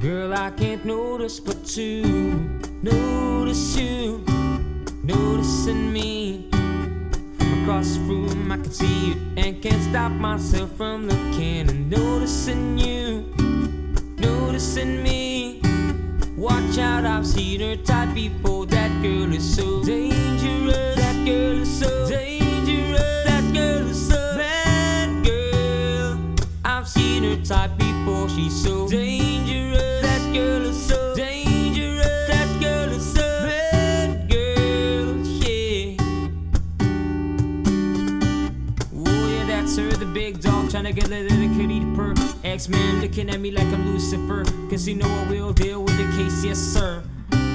Girl, I can't notice but to notice you, noticing me. From across the room, I can see you and can't stop myself from looking and noticing you, noticing me. Watch out, I've seen her type before. That girl is so dangerous. That girl is so dangerous. That girl is so bad girl. I've seen her type before. She's so Yeah, the big dog trying to get rid of the kitty to purr. X-Man looking at me like I'm Lucifer. Cause you know I will deal with the case, yes sir.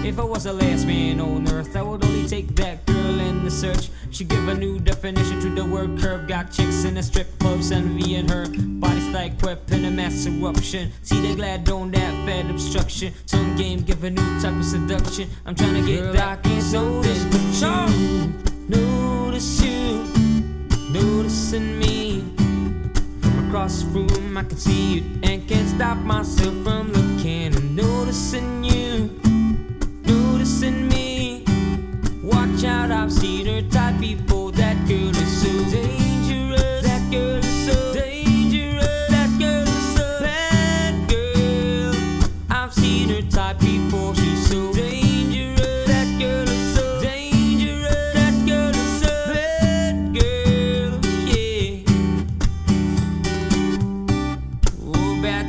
If I was the last man on earth, I would only take that girl in the search. She give a new definition to the word curve. Got chicks in the strip clubs envying her. Body's like weapon a mass eruption. See they glad on that fat obstruction. Tongue game give a new type of seduction. I'm trying to get Girl, that I can't something, notice but you notice you, noticing me. Across the room, I can see you and can't stop myself from looking and noticing you,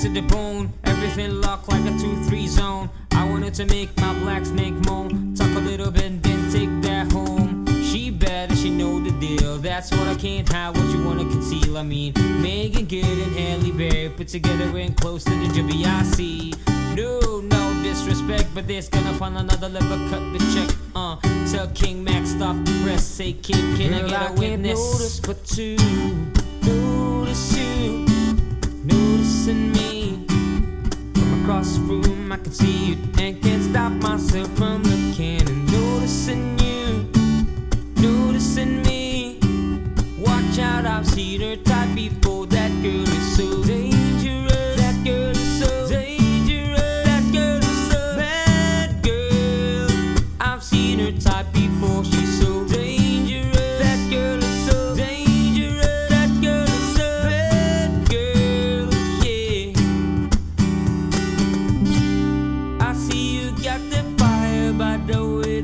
to the bone. Everything locked like a 2-3 zone. I wanted to make my black snake moan. Talk a little bit and then take that home. She better, she know the deal. That's what I can't hide. What you wanna conceal? I mean, Meagan Good and Halle Berry put together and close to the GBIC. No, no disrespect, but this gonna find another level. Cut the check. Uh, tell King Max stop the press. Say, kid, can I Girl, get I a can't witness? notice but to notice you, noticing me. Across the room, I can see you and can't stop myself from looking and noticing you, noticing me. Watch out, I've seen her type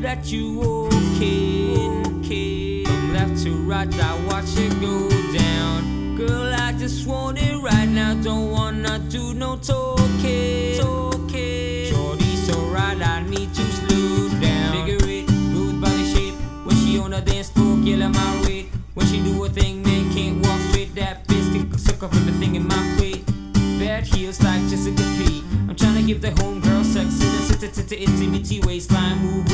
that you walking. Okay. From left to right, I watch it go down. Girl, I just want it right now. Don't wanna do no talking. Talking. So right, I need to slow down. Figure it, good body shape. When she on the dance floor, killing my weight. When she do a thing, man can't walk straight. That bitch can suck up everything in my plate. Bad heels like Jessica P. I'm trying to give the homegirl sex in itty bitty waistline. Move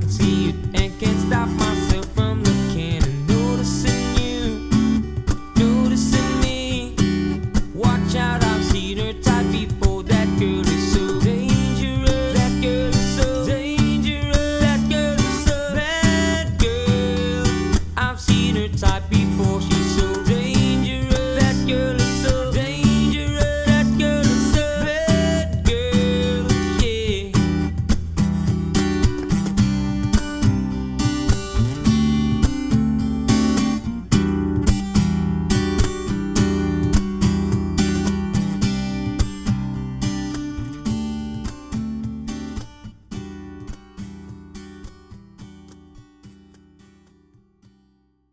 can see you and can't stop myself.